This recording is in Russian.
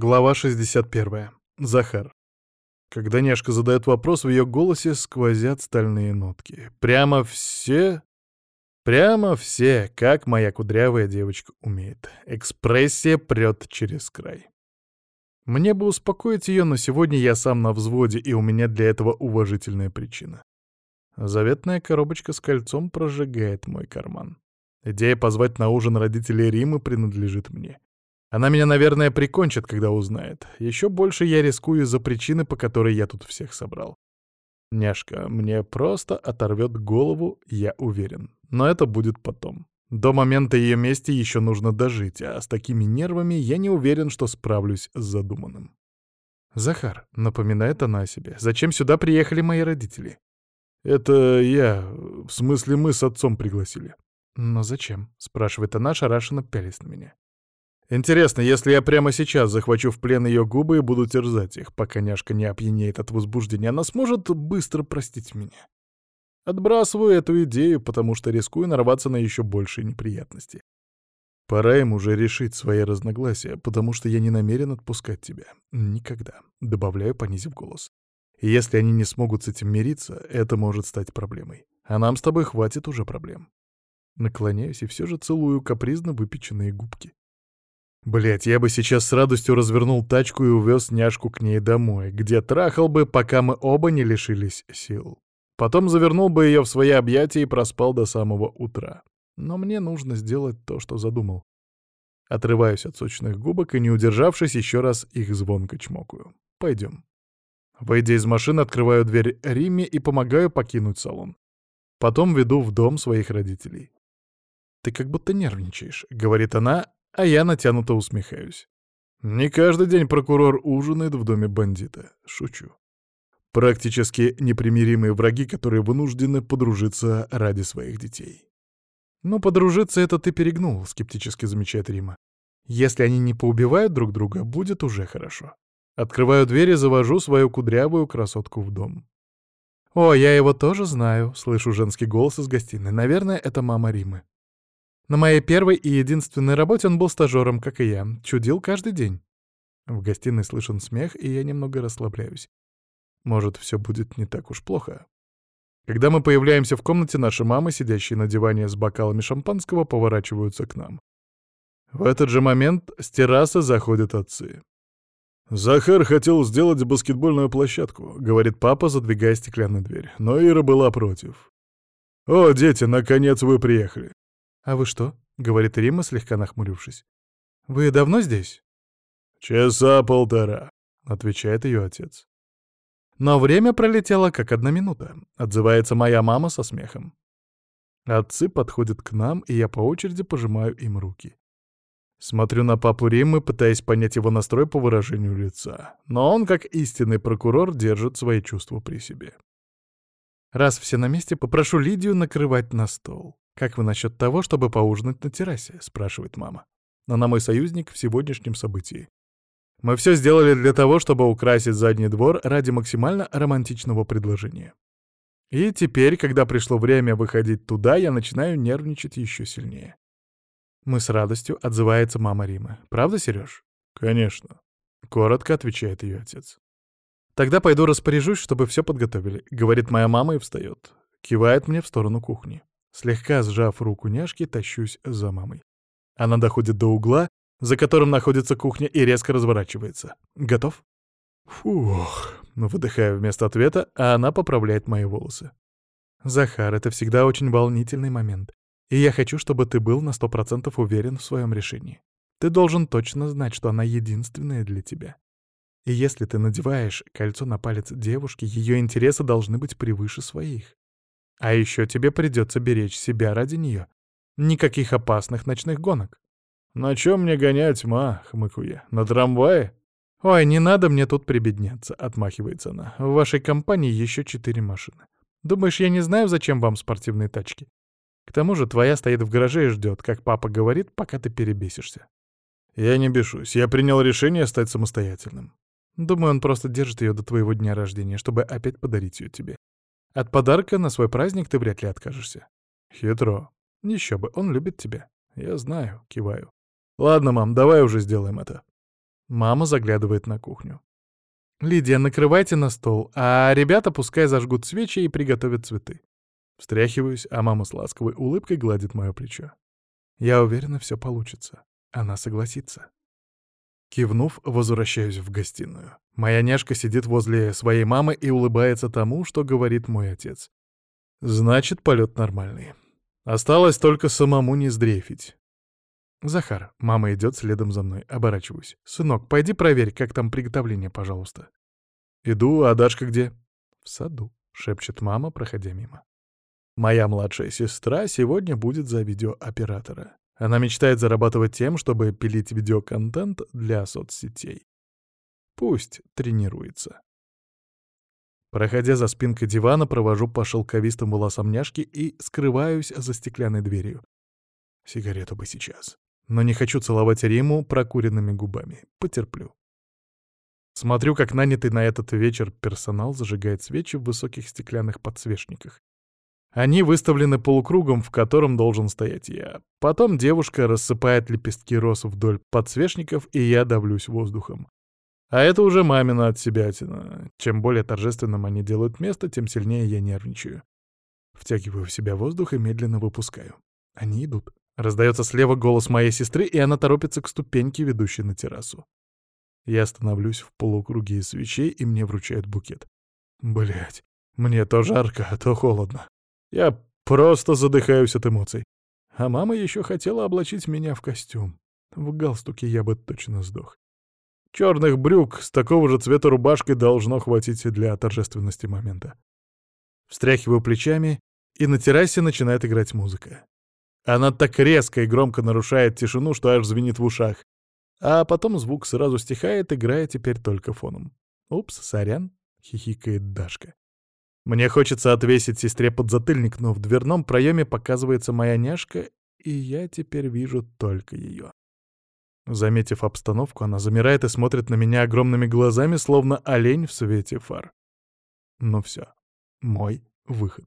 Глава 61. Захар. Когда Няшка задает вопрос, в ее голосе сквозят стальные нотки. Прямо все... Прямо все, как моя кудрявая девочка умеет. Экспрессия прет через край. Мне бы успокоить ее, но сегодня я сам на взводе, и у меня для этого уважительная причина. Заветная коробочка с кольцом прожигает мой карман. Идея позвать на ужин родителей Римы принадлежит мне. Она меня, наверное, прикончит, когда узнает. Еще больше я рискую за причины, по которой я тут всех собрал. Няшка мне просто оторвет голову, я уверен. Но это будет потом. До момента ее мести еще нужно дожить, а с такими нервами я не уверен, что справлюсь с задуманным. «Захар», — напоминает она о себе, — «зачем сюда приехали мои родители?» «Это я, в смысле мы с отцом пригласили». «Но зачем?» — спрашивает она, шарашенно пялись на меня. Интересно, если я прямо сейчас захвачу в плен ее губы и буду терзать их, пока няшка не опьянеет от возбуждения, она сможет быстро простить меня. Отбрасываю эту идею, потому что рискую нарваться на еще большие неприятности. Пора им уже решить свои разногласия, потому что я не намерен отпускать тебя. Никогда. Добавляю, понизив голос. И если они не смогут с этим мириться, это может стать проблемой. А нам с тобой хватит уже проблем. Наклоняюсь и все же целую капризно выпеченные губки. Блять, я бы сейчас с радостью развернул тачку и увез няшку к ней домой, где трахал бы, пока мы оба не лишились сил. Потом завернул бы ее в свои объятия и проспал до самого утра. Но мне нужно сделать то, что задумал. Отрываюсь от сочных губок и, не удержавшись, еще раз их звонко чмокаю. Пойдем. Выйдя из машины, открываю дверь Риме и помогаю покинуть салон. Потом веду в дом своих родителей. «Ты как будто нервничаешь», — говорит она, а я натянуто усмехаюсь. Не каждый день прокурор ужинает в доме бандита. Шучу. Практически непримиримые враги, которые вынуждены подружиться ради своих детей. «Ну, подружиться это ты перегнул», — скептически замечает Рима. «Если они не поубивают друг друга, будет уже хорошо». Открываю дверь и завожу свою кудрявую красотку в дом. «О, я его тоже знаю», — слышу женский голос из гостиной. «Наверное, это мама Римы». На моей первой и единственной работе он был стажером, как и я. Чудил каждый день. В гостиной слышен смех, и я немного расслабляюсь. Может, все будет не так уж плохо. Когда мы появляемся в комнате, наши мамы, сидящие на диване с бокалами шампанского, поворачиваются к нам. В этот же момент с террасы заходят отцы. «Захар хотел сделать баскетбольную площадку», — говорит папа, задвигая стеклянную дверь. Но Ира была против. «О, дети, наконец вы приехали. «А вы что?» — говорит Рима, слегка нахмурившись. «Вы давно здесь?» «Часа полтора», — отвечает ее отец. «Но время пролетело как одна минута», — отзывается моя мама со смехом. Отцы подходят к нам, и я по очереди пожимаю им руки. Смотрю на папу Риммы, пытаясь понять его настрой по выражению лица. Но он, как истинный прокурор, держит свои чувства при себе. Раз все на месте, попрошу Лидию накрывать на стол. «Как вы насчет того, чтобы поужинать на террасе?» — спрашивает мама. Она мой союзник в сегодняшнем событии. Мы все сделали для того, чтобы украсить задний двор ради максимально романтичного предложения. И теперь, когда пришло время выходить туда, я начинаю нервничать еще сильнее. Мы с радостью отзывается мама Римы. Правда, Сереж? Конечно. Коротко отвечает ее отец. Тогда пойду распоряжусь, чтобы все подготовили, говорит моя мама и встает. Кивает мне в сторону кухни. Слегка сжав руку няшки, тащусь за мамой. Она доходит до угла, за которым находится кухня, и резко разворачивается. «Готов?» «Фух», — выдыхаю вместо ответа, а она поправляет мои волосы. «Захар, это всегда очень волнительный момент, и я хочу, чтобы ты был на сто процентов уверен в своем решении. Ты должен точно знать, что она единственная для тебя. И если ты надеваешь кольцо на палец девушки, ее интересы должны быть превыше своих. А еще тебе придется беречь себя ради нее. Никаких опасных ночных гонок. «На чем мне гонять, ма?» — хмыкаю. «На трамвае?» «Ой, не надо мне тут прибедняться», — отмахивается она. «В вашей компании еще четыре машины. Думаешь, я не знаю, зачем вам спортивные тачки? К тому же твоя стоит в гараже и ждет, как папа говорит, пока ты перебесишься». «Я не бешусь. Я принял решение стать самостоятельным. Думаю, он просто держит ее до твоего дня рождения, чтобы опять подарить ее тебе. От подарка на свой праздник ты вряд ли откажешься. Хитро. Еще бы, он любит тебя. Я знаю, киваю. Ладно, мам, давай уже сделаем это. Мама заглядывает на кухню. «Лидия, накрывайте на стол, а ребята пускай зажгут свечи и приготовят цветы». Встряхиваюсь, а мама с ласковой улыбкой гладит мое плечо. Я уверена, все получится. Она согласится. Кивнув, возвращаюсь в гостиную. Моя няшка сидит возле своей мамы и улыбается тому, что говорит мой отец. Значит, полет нормальный. Осталось только самому не сдрейфить. «Захар, мама идет следом за мной, оборачиваюсь. Сынок, пойди проверь, как там приготовление, пожалуйста». «Иду, а Дашка где?» «В саду», — шепчет мама, проходя мимо. «Моя младшая сестра сегодня будет за видеооператора. Она мечтает зарабатывать тем, чтобы пилить видеоконтент для соцсетей. Пусть тренируется». Проходя за спинкой дивана, провожу по шелковистым волосам няшки и скрываюсь за стеклянной дверью. Сигарету бы сейчас но не хочу целовать Риму прокуренными губами. Потерплю. Смотрю, как нанятый на этот вечер персонал зажигает свечи в высоких стеклянных подсвечниках. Они выставлены полукругом, в котором должен стоять я. Потом девушка рассыпает лепестки роз вдоль подсвечников, и я давлюсь воздухом. А это уже мамина от себя тяна. Чем более торжественным они делают место, тем сильнее я нервничаю. Втягиваю в себя воздух и медленно выпускаю. Они идут. Раздается слева голос моей сестры, и она торопится к ступеньке, ведущей на террасу. Я становлюсь в полукруге свечей, и мне вручают букет. Блять, мне то жарко, а то холодно. Я просто задыхаюсь от эмоций. А мама еще хотела облачить меня в костюм. В галстуке я бы точно сдох. Черных брюк с такого же цвета рубашкой должно хватить для торжественности момента. Встряхиваю плечами, и на террасе начинает играть музыка. Она так резко и громко нарушает тишину, что аж звенит в ушах. А потом звук сразу стихает, играя теперь только фоном. «Упс, сорян», — хихикает Дашка. Мне хочется отвесить сестре подзатыльник, но в дверном проеме показывается моя няшка, и я теперь вижу только ее. Заметив обстановку, она замирает и смотрит на меня огромными глазами, словно олень в свете фар. Ну все, мой выход.